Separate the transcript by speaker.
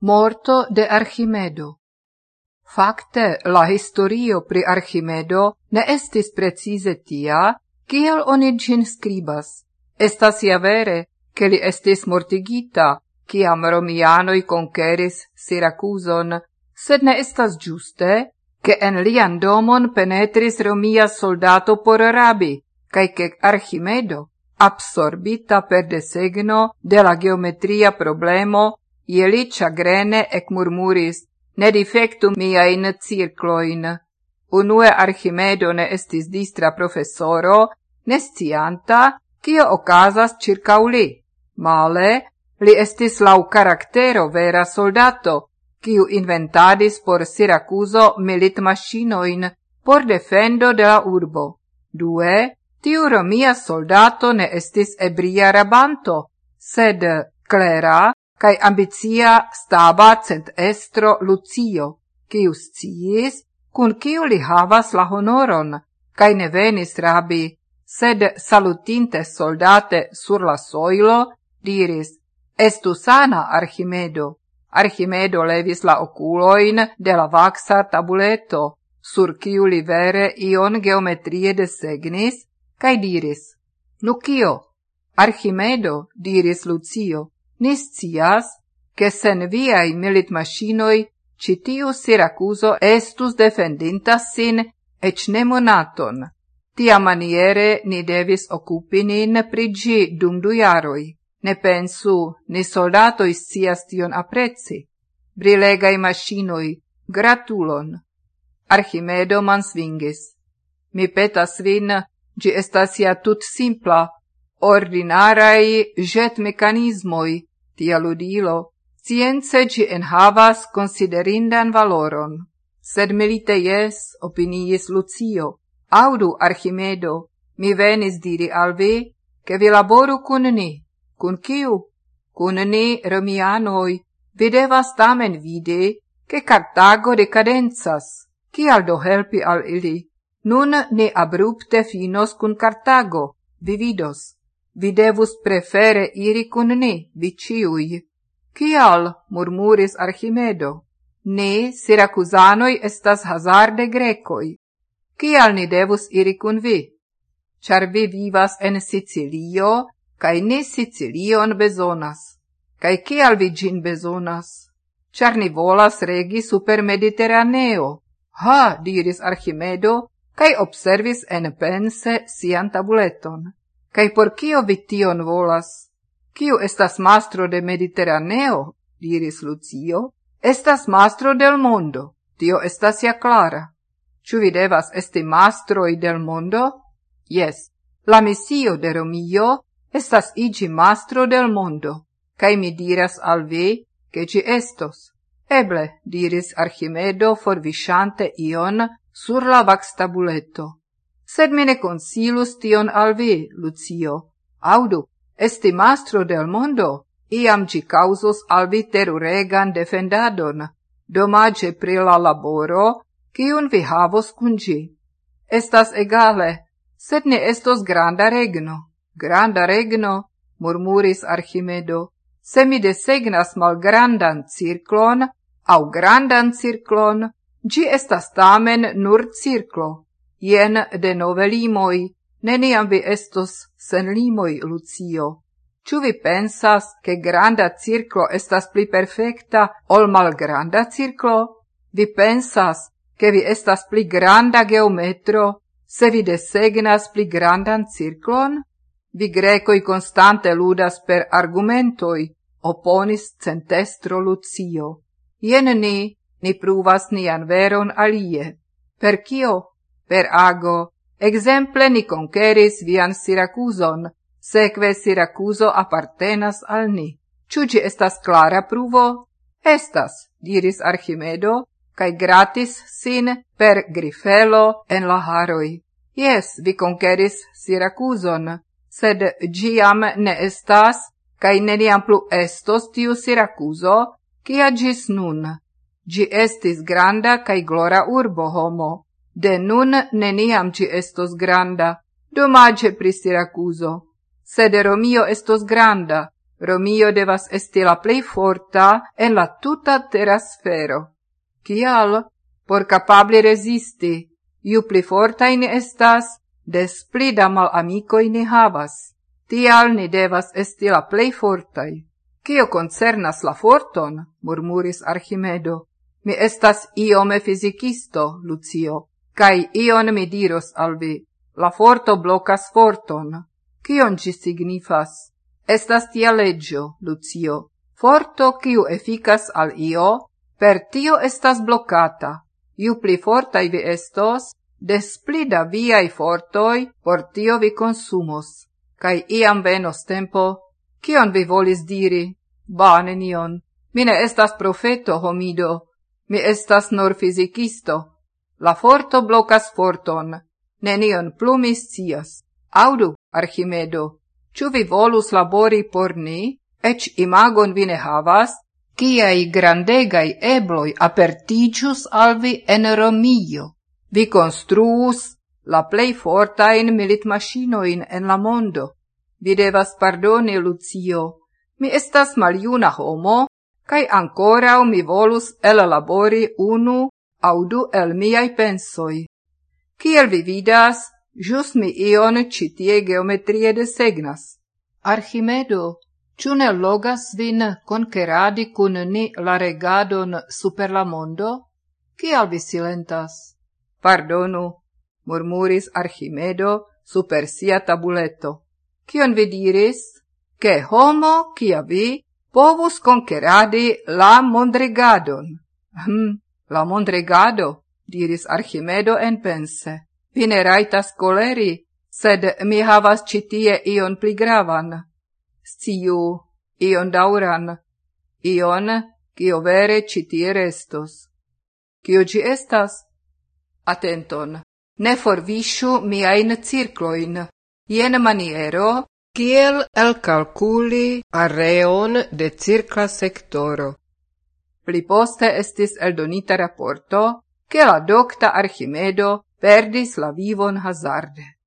Speaker 1: Morto de Archimedo Fakte, la historio pri Archimedo ne estis precize tia, kiel oni gin scribas. Estas ja vere, che li estis mortigita, kiam Romianoi conqueris Siracuson, sed ne estas giuste, che en lian domon penetris Romia soldato por rabi, cae che Archimedo, absorbita per desegno de la geometria problemo, Ieli chagrene ecmurmuris, ne difectum miain circloin. Unue Archimedo ne estis distra professoro, nescianta, cio ocasas circa li. Male, li estis lau caractero vera soldato, kiu inventadis por Siracuso milit machinoin por defendo de la urbo. Due, tiu romia soldato ne estis ebria rabanto, sed clera, cae ambizia staba cent estro Lucio, cius ciis, cun ciu li havas la honoron, cae ne venis rabi, sed salutinte soldate sur la soilo, diris, estu sana Archimedo. Archimedo levis la oculoin de la vaxa tabuleto, sur ciu li vere ion geometrie desegnis, cae diris, nu cio? Archimedo, diris Lucio, Ni scias, che sen viai milit machinoi, citiu Siracuso estus defendinta sin ec ne monaton. Tia maniere ni devis occupinin prigi dum du. Ne pensu, ni soldatoi scias tion apreci. Brilegai machinoi, gratulon. Archimedo mansvingis. Mi petas vin, gi estasia tut simpla, ordinarai jet mecanismoi, tia ludilo, science ci enhavas considerindan valoron. Sed milite jes, opiniis Lucio, audu Archimedo, mi venis diri al vi, che vi laboru cun ni, cun ciu? Cun ni, Romianoi, vi devas tamen vidi, che Cartago decadenzas, cial do helpi al ili? Nun ne abrupte finos cun Cartago, vi vidos vi devus prefere iri cun ni, vi ciui. Cial, murmuris Archimedo, ni, siracusanoi, estas hazarde grecoi. Cial ni devus iri cun vi? Char vi vivas en Sicilio, cae ni Sicilion bezonas. Cae cial vi gin bezonas? Char ni volas regi super Mediterraneo. Ha, diris Archimedo, cae observis en pense sian tabuleton. Kai por kio vi tion volas? Kiu estas mastro de Mediterraneo? diris Lucio. Estas mastro del mondo, tio estas ja clara. Ĉu vi devas esti mastroi del mondo? Yes, la misio de Romio estas igi mastro del mondo, Kai mi diras al vi, ke ci estos. Eble, diris Archimedo forvisciante ion sur la vaxtabuleto sed me ne consilus tion al vi, Lucio. Audu, esti mastro del mondo, iam ci causos al vi teruregan defendadon, domage pri la laboro, cion vi havos cungi. Estas egale, sed ne estos granda regno. Granda regno, murmuris Archimedo, se mi desegnas malgrandan circlon, au grandan circlon, gi estas tamen nur circlo, Jen de nove limoi, neniam vi estos sen limoi, Lucio. Ču vi pensas che granda circlo estas pli perfecta ol malgranda circlo? Vi pensas che vi estas pli granda geometro se vi desegnas pli grandan circlon? Vi grecoi constante ludas per argumentoi, oponis centestro Lucio. Ien ni, ni pruvas nian veron alie. Per cio per ago. Exemple ni conqueris vian Siracuson, seque Siracuso appartenas al ni. Ciuci estas clara pruvo? Estas, diris Archimedo, cae gratis sin per grifelo en la haroi. Yes, vi conqueris Siracuson, sed giam ne estas, cae neniam plu estos tiu Siracuso, cia gis nun. Gi estis granda cae glora urbo homo, De nun neniam ci estos granda, domace pri Siracuso. Sed Romio estos granda, Romio devas esti la plei forta en la tuta terasfero. Cial, por capabli resisti, iu pli fortai estas, des pli da mal amicoi ni havas. Tial ni devas esti la plei fortai. Cio concernas la forton, murmuris Archimedo. Mi estas iome fizicisto, Lucio, cae ion mi diros al vi, la forto blocas forton. Cion ci signifas? Estas tia leggio, Lucio. Forto ciu efficas al io, per tio estas blocata. Iu pli fortai vi estos, des pli da viai fortoi, por tio vi consumos. Cai iam venos tempo, cion vi volis diri? Ba, nenion. Mine estas profeto, homido. Mi estas nur fizicisto La forto blocas forton, nenion plumis cias. Audu, Archimedo, ĉu vi volus labori por ni, ec imagon vi ne havas, ciai grandegai ebloi aperticius alvi en Romio. Vi construus la plei fortain milit machinoin en la mondo. Vi devas pardoni, Lucio, mi estas maliuna homo, cae ancorau mi volus elabori unu audu el miai pensoi. Kiel vi vidas, jus mi ion citie geometrie desegnas. Archimedo, ciu ne logas vin conceradi cun ni la regadon super la mondo? Kial vi silentas? Pardonu, murmuris Archimedo super sia tabuleto. Cion vi diris? Che homo, kia vi, povus conceradi la mondregadon. Hm, La mondregado, diris Archimedo enpense, vi ne raitas coleri, sed mi havas citie ion pli gravan. Sciu, ion dauran, ion, cio vere citie restos. Cio ci estas? Atenton, ne forvisu miain circloin, jen maniero, kiel elcalculi areon de circla sectoro. Pli poste estis eldonita raporto, che la docta Archimedo perdis la vivon hazarde.